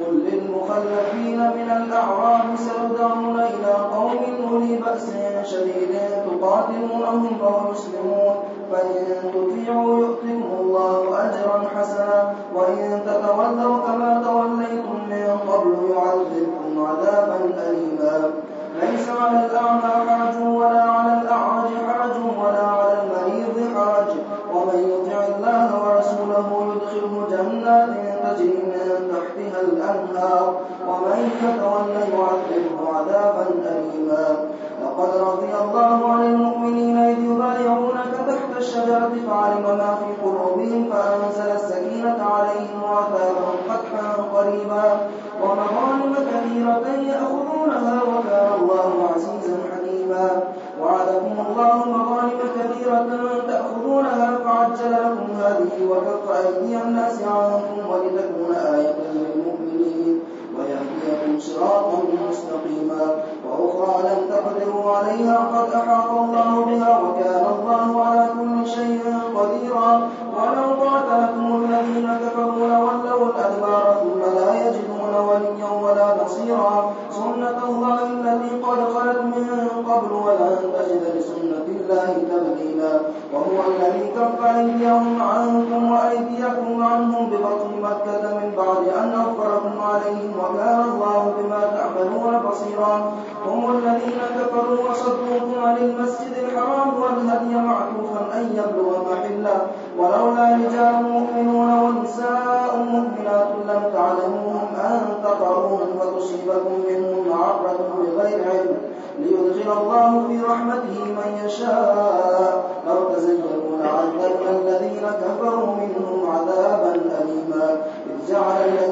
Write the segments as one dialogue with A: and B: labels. A: قل للمخلفين من الأعراب سيدعون إلى قوم أولي بأس شديد تقاتلونهم أو يسلمون فإن تطيعوا يؤتكم الله أجرا حسنا وإن تتولوا كما توليتم من قبل يعذبكم عذابا أليما ليس على الأعمى حرج ولا على الأعرج حرج ولا على المريض حرج ومن يطع الله ورسوله له يدخله جنات تجري من تحتها الأنهار ومن يتولى يعذبه عذابا أليما لقد رضي الله عن المؤمنين إذ يبايعونك تحت الشجرة فعلم ما في قلوبهم فأنزل السكينة عليهم وأثابهم فتحا قريبا ومغانم كثيرة يأخذونها وكان الله عزيزا حكيما وعدكم الله مظالم كثيرة تأخذونها فعجل لكم هذه وكف أيدي الناس عنكم ولتكون آية للمؤمنين ويهديكم صراطا مستقيما وأخرى لم تقدروا عليها قد أحاط الله بها وكان الله على كل شيء قديرا ولو قاتلكم الذين كفروا لولوا الأدبار ثم لا يجدون ولا وليا ولا نصيرا سنة الله التي قد خلت من قبل ولن تجد لسنة الله تبديلا وهو الذي كف أيديهم عنكم وأيديكم عنهم ببطن مكة من بعد أن أغفركم عليهم وكان الله بما تعملون بصيرا هم الذين كفروا وصدوكم عن المسجد الحرام والهدي معكوفا أن يبلغ محله ولولا رجال مؤمنون ونساء مؤمنات لم تعلموهم أن تقروهم فتصيبكم منهم عبرة بغير علم ليدخل الله في رحمته من يشاء لو تزيدون عذبنا الذين كفروا منهم عذابا أليما إذ جعل الذين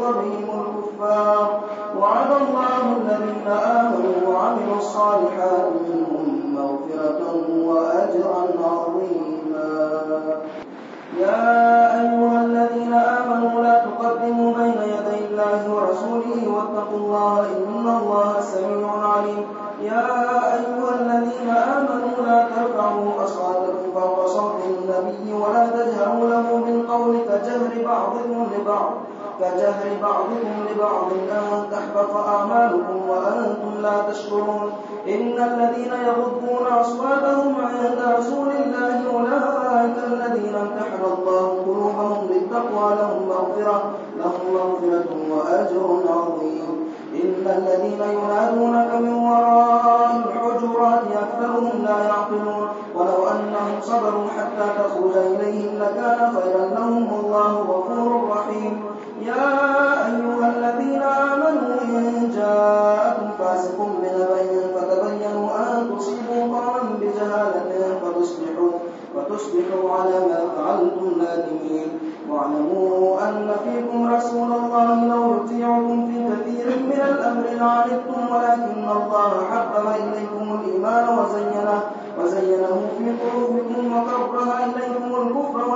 A: غير بهم الكفار وعد الله الذين آمنوا وعملوا الصالحات منهم مغفرة وأجرا عظيما يا أيها الذين آمنوا لا تقدموا بين يدي الله ورسوله واتقوا الله إن الله سميع عليم يا أيها الذين آمنوا لا ترفعوا أصواتكم فوق صوت النبي ولا تجهروا له بالقول كجهر بعضكم لبعض كجهل بعضكم لبعض أن تحبط أعمالكم وأنتم لا تشكرون إن الذين يغضون أصواتهم عند رسول الله أولئك الذين امتحن الله قلوبهم بالتقوى لهم مغفرة لهم مغفرة وأجر عظيم إن الذين ينادونك من وراء الحجرات أكثرهم لا يعقلون ولو أنهم صبروا حتى تخرج إليهم لكان خيرا لهم والله غفور رحيم يا أيها الذين آمنوا إن جاءكم فاسق بنبأ فتبينوا أن تصيبوا قوما بجهالة فتصبحوا فتصبحوا على ما فعلتم نادمين واعلموا أن فيكم رسول الله لو يطيعكم في كثير من الأمر لعنتم ولكن الله حبب إليكم الإيمان وزينه وزينه في قلوبكم وكره إليكم الكفر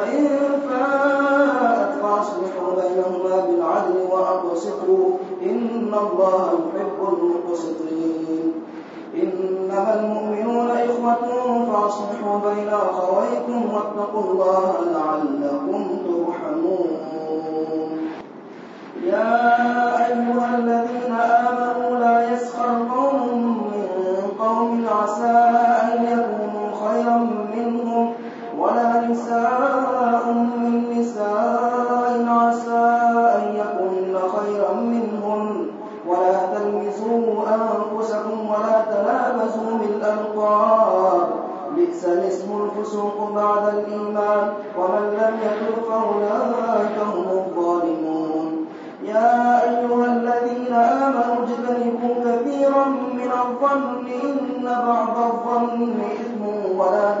A: فإن فاءت فأصلحوا بينهما بالعدل وأقسطوا إن الله يحب المقسطين إنما المؤمنون إخوة فأصلحوا بين أخويكم واتقوا الله لعلكم ترحمون يا أيها الذين آمنوا لا يسخر قوم من قوم عسى أن يكونوا خيرا منهم ولا نساء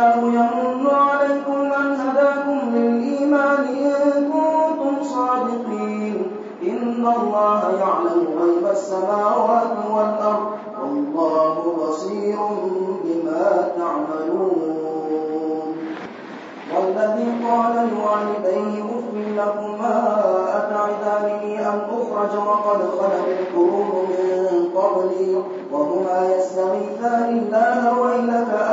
A: الله يمن عليكم أن هداكم للإيمان إن كنتم صادقين إن الله يعلم غيب السماوات والأرض والله بصير بما تعملون والذي قال لوالديه أف لكما أتعدانني أن أخرج وقد خلت القلوب من قبلي وهما يستغيثان الله ويلك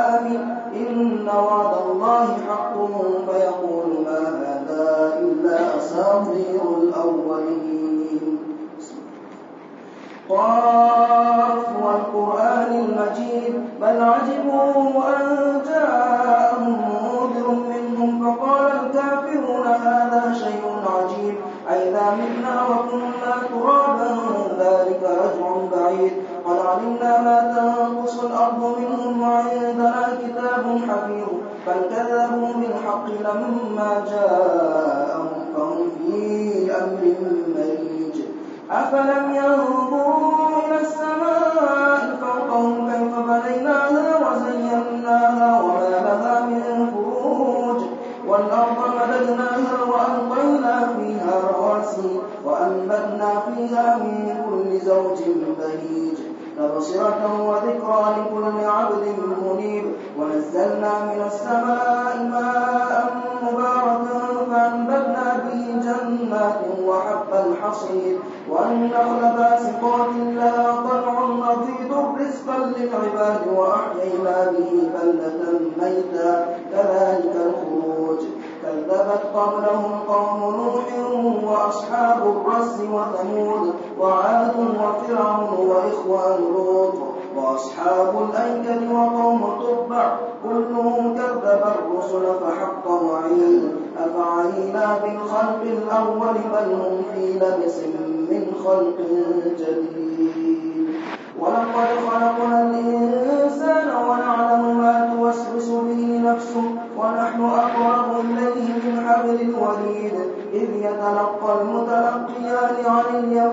A: قاف والقرآن المجيد بل عجبوا أن جاءهم منذر منهم فقال الكافرون هذا شيء عجيب أئذا منا وكنا ترابا ذلك رجع بعيد قد علمنا ما تنقص الأرض منهم وعندنا كتاب حفيظ بل كذبوا بالحق لما جاءهم فهم في أمر مريج أفلم ينظروا تبصرة وذكرى لكل عبد منيب ونزلنا من السماء ماء مباركا فأنبتنا به جنات وحب الحصير والنخل باسقات لها طلع نضيد رزقا للعباد وأحيينا به بلدة ميتا كذلك الخروج كذبت قبلهم قوم نوح وأصحاب الرس وثمود وعاد فرعون وإخوان لوط وأصحاب الأيكة وقوم تبع كلهم كذب الرسل فحق وعيد أفعينا بالخلق الأول بل هم في لبس من خلق جديد ولقد خلقنا الإنسان ونعلم ما توسوس به نفسه ونحن أقرب إليه من حبل الوريد إذ يتلقى المتلقيان عن اليمين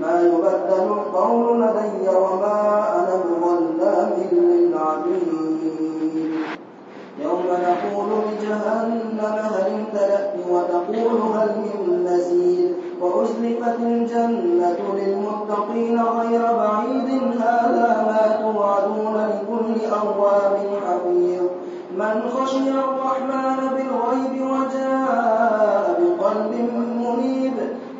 A: ما يبدل القول لدي وما أنا بظلام للعبيد يوم نقول لجهنم هل امتلأت وتقول هل من مزيد وأزلفت الجنة للمتقين غير بعيد هذا ما توعدون لكل أواب حفيظ من خشي الرحمن بالغيب وجاء بقلب منيب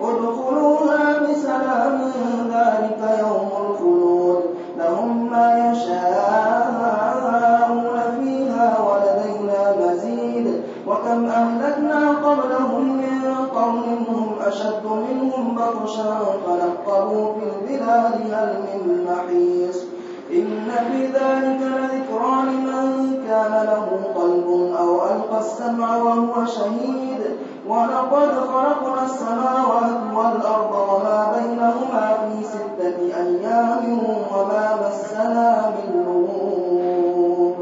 A: ادخلوها بسلام ذلك يوم الخلود لهم ما يشاءون فيها ولدينا مزيد وكم أهلكنا قبلهم من قوم هم أشد منهم بطشا فنقبوا في البلاد هل من محيص إن في ذلك لذكرى لمن كان له قلب أو ألقى السمع وهو شهيد ولقد خلقنا السماوات والأرض وما بينهما في ستة أيام وما مسنا من نور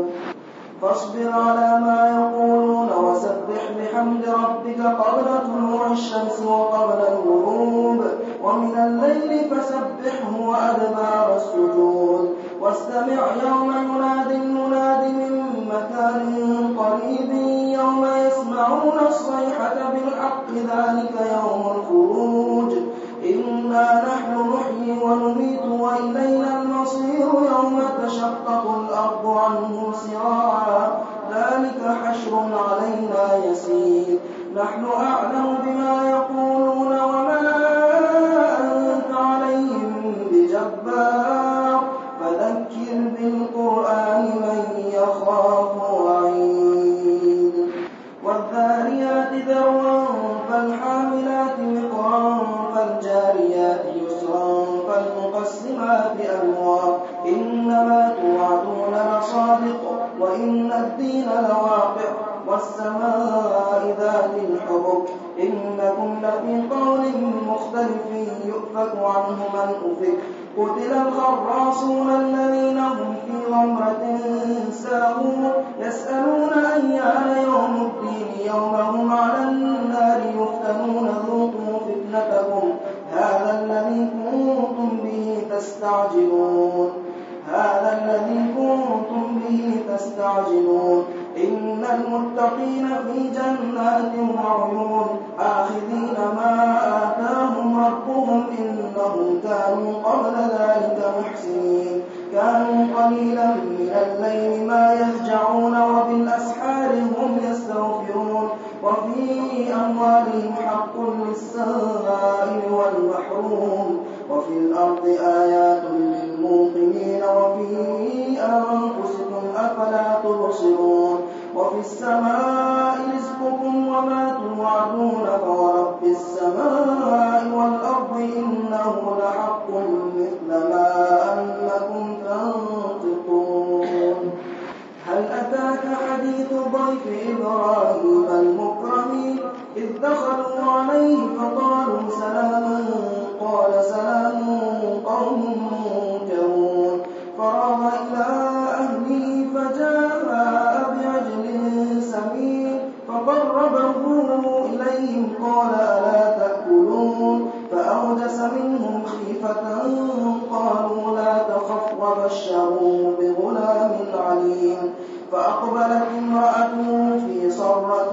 A: فاصبر على ما يقولون وسبح بحمد ربك قبل طلوع الشمس وقبل الغروب ومن الليل فسبحه وأدبار السجود واستمع يوم ينادي وأرزقنا الصيحة بالحق ذلك يوم الخروج إنا نحن نحيي ونميت وإلينا المصير يوم تشقق الأرض عنه سراعا ذلك حشر علينا يسير نحن أعلم بما يقولون يُؤْفَكُ عَنْهُ مَنْ أُفِكَ قُتِلَ الْخَرَّاصُونَ الَّذِينَ هُمْ فِي غَمْرَةٍ سَاهُونَ يَسْأَلُونَ أَيَّانَ يَوْمُ الدِّينِ يَوْمَ هُمْ عَلَى النَّارِ يُفْتَنُونَ ذُوقُوا فِتْنَتَكُمْ هَذَا الَّذِي كُنتُمْ بِهِ تَسْتَعْجِلُونَ هَذَا الَّذِي كُنتُمْ بِهِ تَسْتَعْجِلُونَ إِنَّ الْمُتَّقِينَ فِي جَنَّاتٍ وَعُيُونٍ آخِذِينَ مَا يوعدون فورب السماء والأرض إنه لحق مثل ما أنكم تنطقون هل أتاك حديث ضيف إبراهيم المكرمين إذ دخلوا عليه فقالوا سلاما قال سلام قوم منكرون فراغ إلى أهله فجاء بعجل سمين فقربه إليهم قال ألا تأكلون فأوجس منهم خيفة قالوا لا تخف وبشروا بغلام عليم فأقبلت امرأته في صرة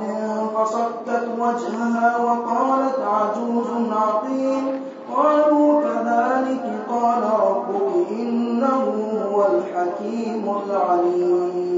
A: فصكت وجهها وقالت عجوز عقيم قالوا كذلك قال ربك إنه هو الحكيم العليم